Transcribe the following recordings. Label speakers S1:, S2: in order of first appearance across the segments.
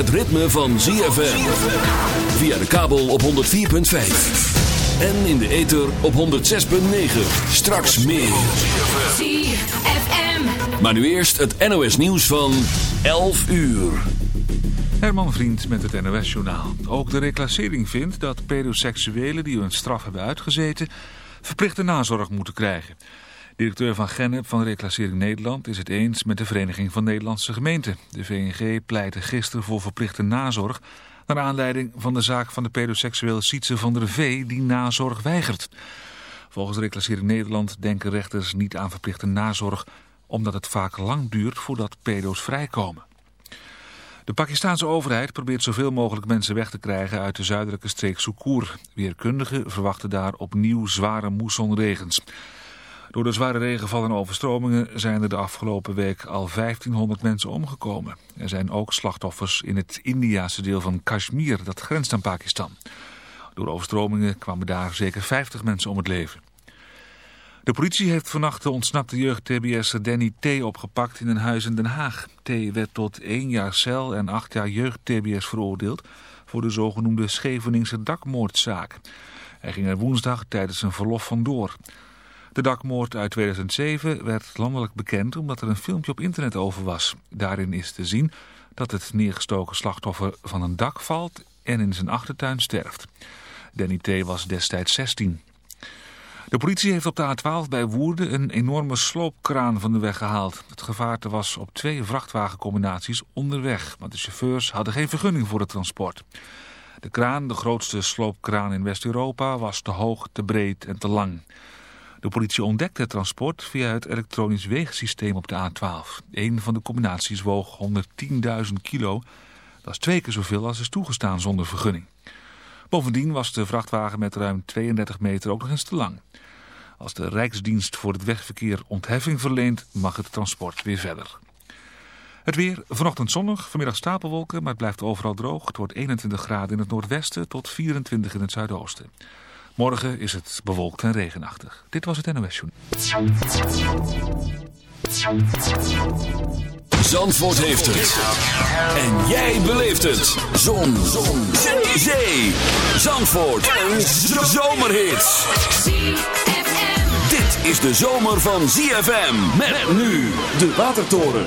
S1: Het ritme van ZFM. Via de kabel op 104.5. En in de ether op 106.9. Straks meer.
S2: ZFM.
S1: Maar nu eerst het NOS nieuws van 11 uur.
S3: Herman Vriend met het NOS-journaal. Ook de reclassering vindt dat pedoseksuelen die hun straf hebben uitgezeten... verplichte nazorg moeten krijgen. Directeur van Gennep van Reclassering Nederland is het eens met de Vereniging van Nederlandse Gemeenten. De VNG pleitte gisteren voor verplichte nazorg... naar aanleiding van de zaak van de pedoseksueel Sietse van der Vee die nazorg weigert. Volgens Reclassering Nederland denken rechters niet aan verplichte nazorg... omdat het vaak lang duurt voordat pedo's vrijkomen. De Pakistanse overheid probeert zoveel mogelijk mensen weg te krijgen uit de zuidelijke streek Sukkur. Weerkundigen verwachten daar opnieuw zware moessonregens. Door de zware regenval en overstromingen zijn er de afgelopen week al 1500 mensen omgekomen. Er zijn ook slachtoffers in het Indiase deel van Kashmir, dat grenst aan Pakistan. Door overstromingen kwamen daar zeker 50 mensen om het leven. De politie heeft vannacht de ontsnapte jeugd-TBS'er Danny T. opgepakt in een huis in Den Haag. T. werd tot één jaar cel en acht jaar jeugd-TBS veroordeeld voor de zogenoemde Scheveningse dakmoordzaak. Hij ging er woensdag tijdens zijn verlof vandoor. De dakmoord uit 2007 werd landelijk bekend omdat er een filmpje op internet over was. Daarin is te zien dat het neergestoken slachtoffer van een dak valt en in zijn achtertuin sterft. Danny T. was destijds 16. De politie heeft op de A12 bij Woerden een enorme sloopkraan van de weg gehaald. Het gevaarte was op twee vrachtwagencombinaties onderweg, want de chauffeurs hadden geen vergunning voor het transport. De kraan, de grootste sloopkraan in West-Europa, was te hoog, te breed en te lang. De politie ontdekte het transport via het elektronisch weegsysteem op de A12. Een van de combinaties woog 110.000 kilo. Dat is twee keer zoveel als is toegestaan zonder vergunning. Bovendien was de vrachtwagen met ruim 32 meter ook nog eens te lang. Als de Rijksdienst voor het wegverkeer ontheffing verleent, mag het transport weer verder. Het weer, vanochtend zonnig, vanmiddag stapelwolken, maar het blijft overal droog. Het wordt 21 graden in het noordwesten tot 24 in het zuidoosten. Morgen is het bewolkt en regenachtig. Dit was het NOS Journal.
S1: Zandvoort heeft het. En jij beleeft het. Zon. Zon. Zee. Zandvoort. Een zomerhit. Dit is de zomer van ZFM. Met nu de Watertoren.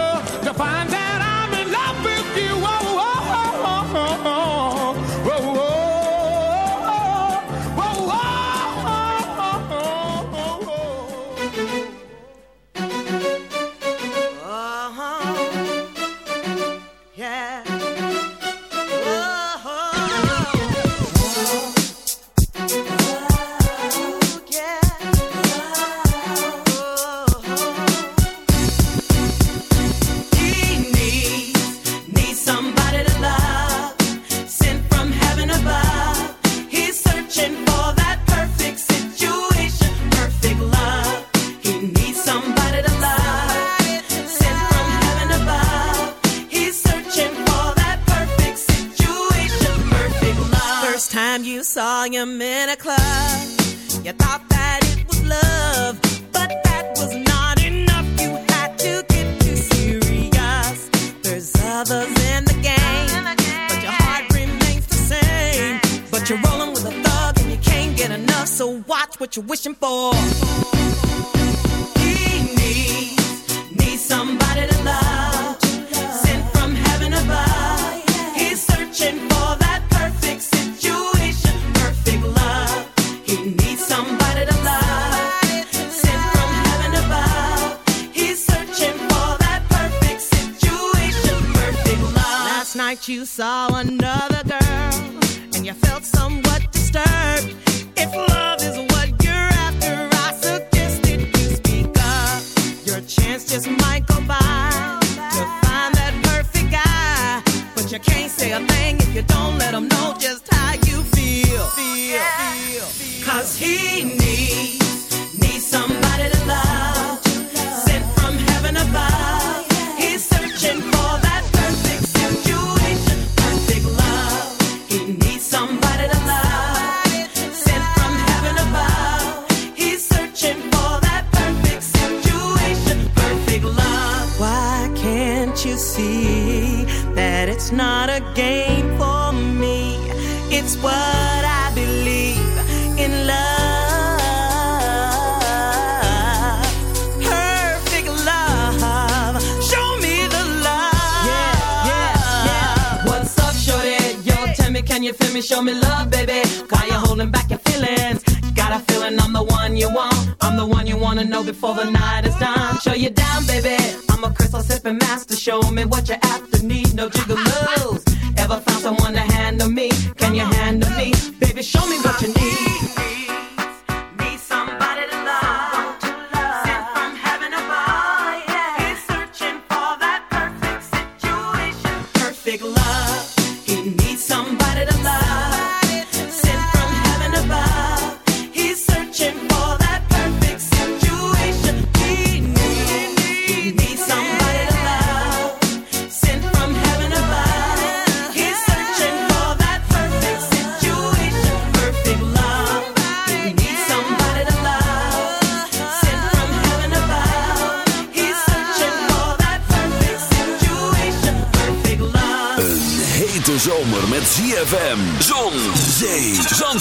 S4: you
S5: saw another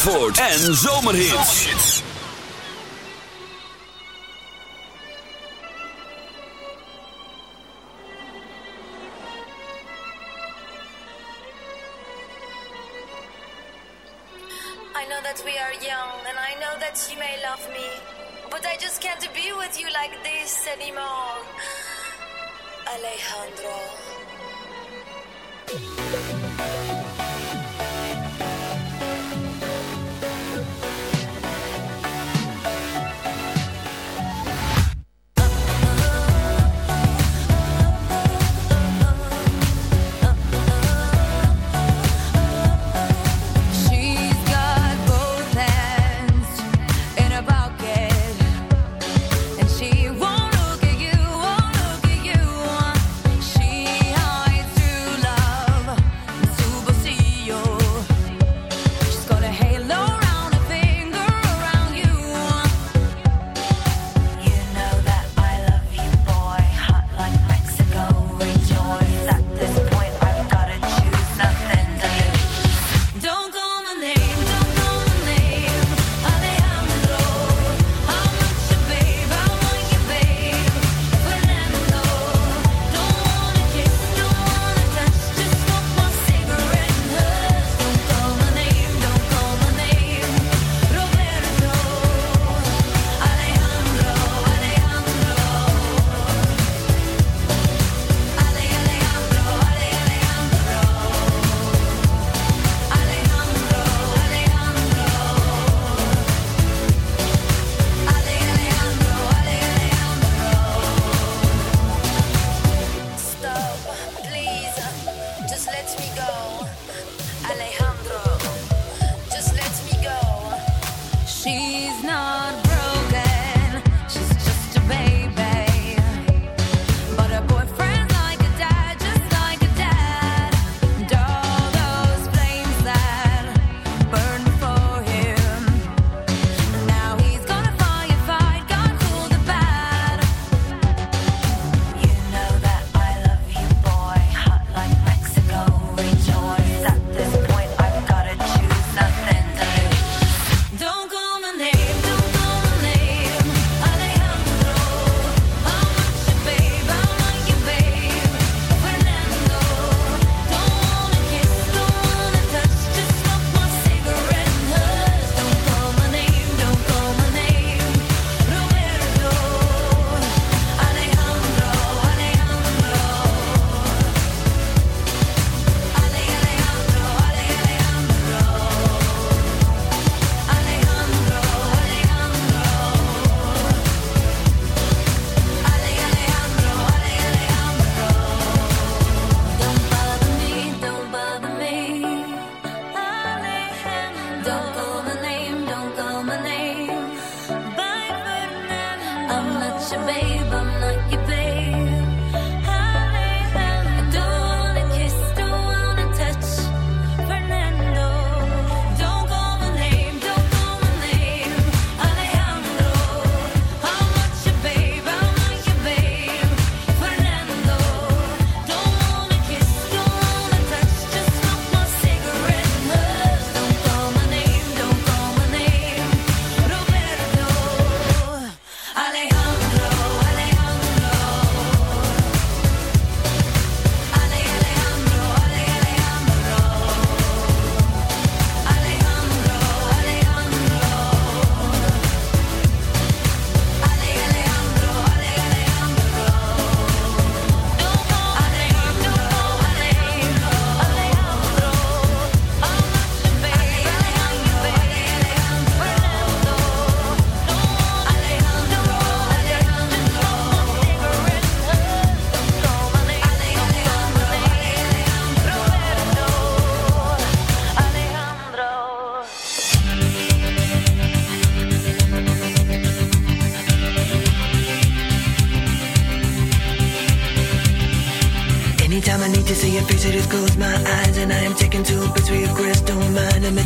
S1: en zomerhits.
S6: your baby.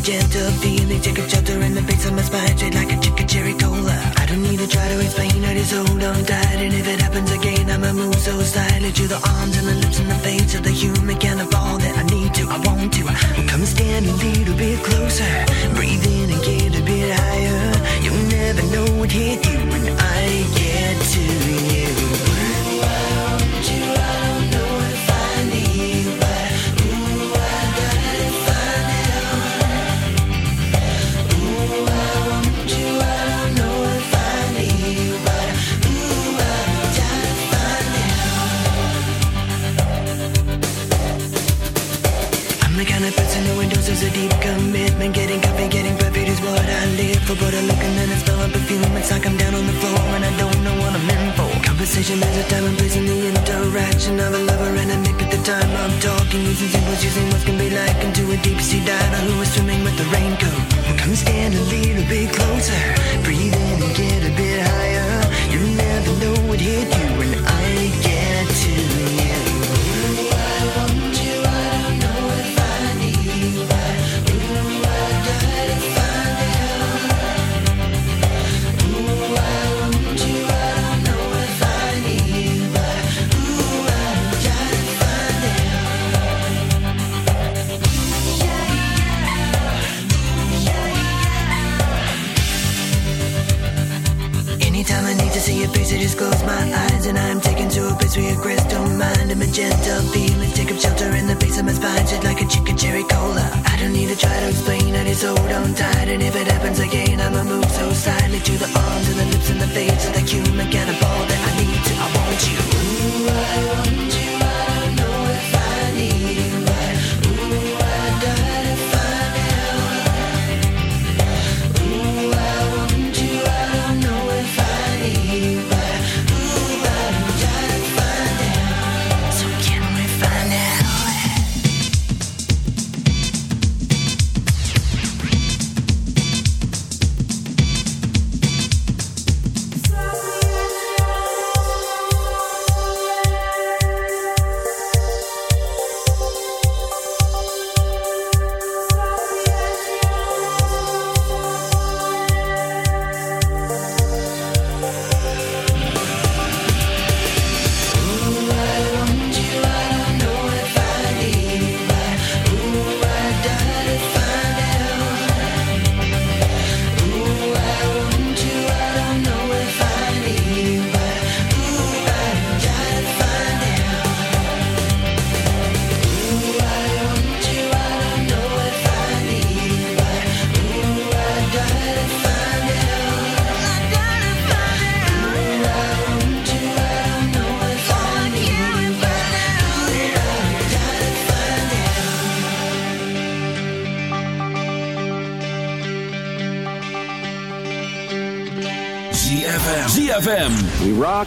S6: magenta feeling Take a chapter in the face of my spine Straight like a chicken cherry cola. I don't need to try to explain I just hold on tight And if it happens again I'ma move so slightly To the arms and the lips and the face Of the human kind of all that I need to. I want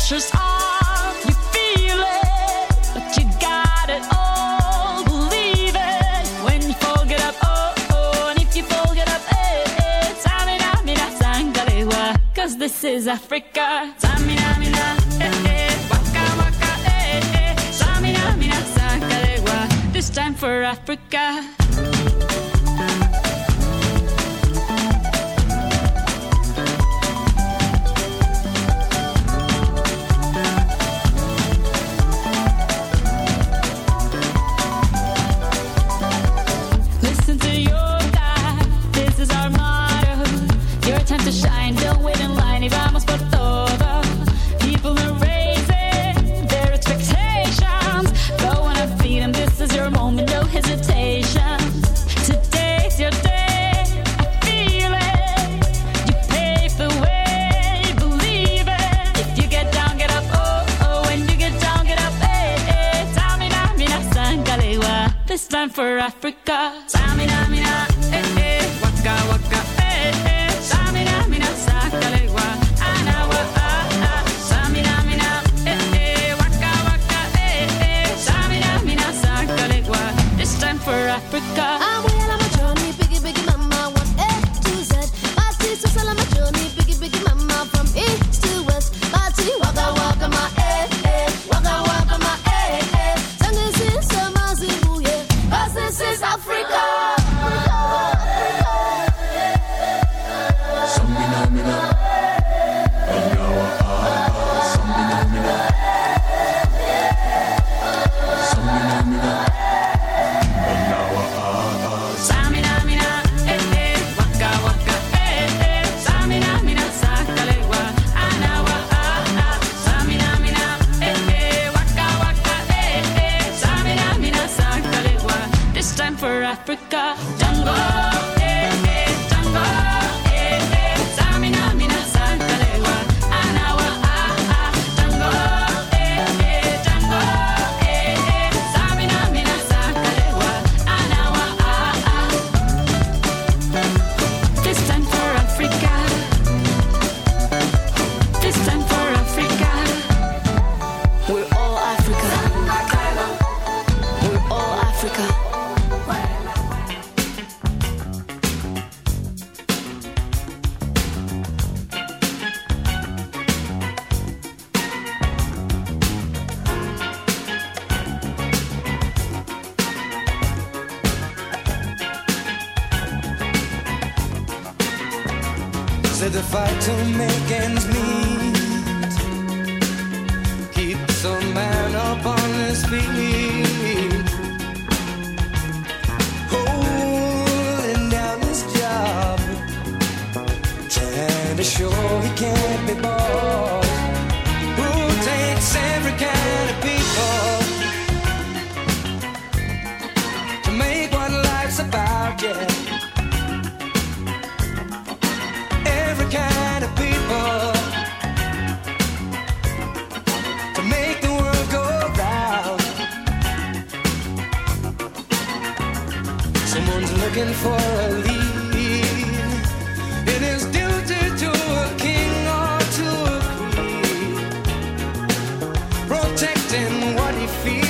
S7: pressure's off, you feel it, but you got it all. Believe it when you fall, get up, oh, oh, and if you fall, get up, eh, eh. Cause this is Africa. Eh, eh, eh, eh. This time for Africa. Africa.
S8: protecting what he feels.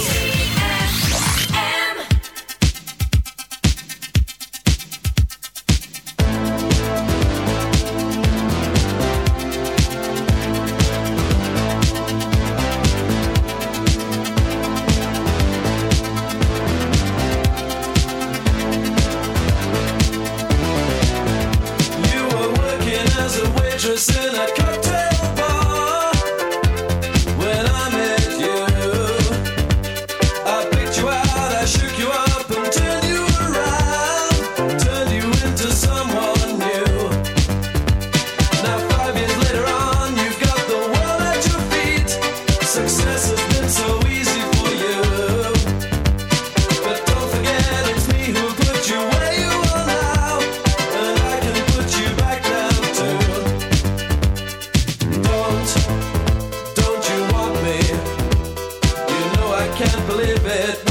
S9: bed.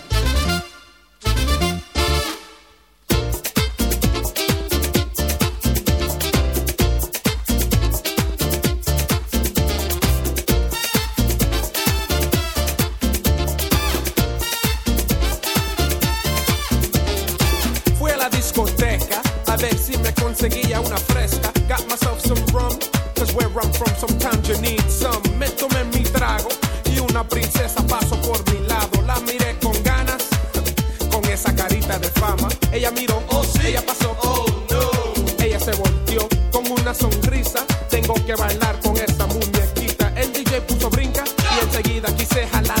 S10: se
S11: jalan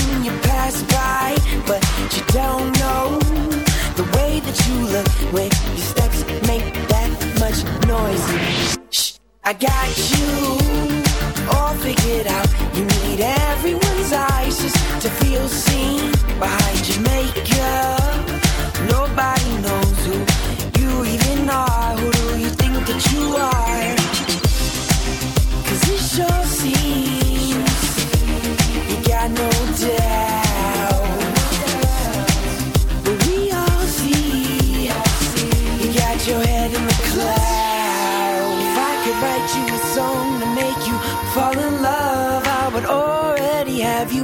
S11: pass by, but you don't know the way that you look when your steps make that much noise. Shh, I got you all figured out. You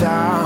S12: down.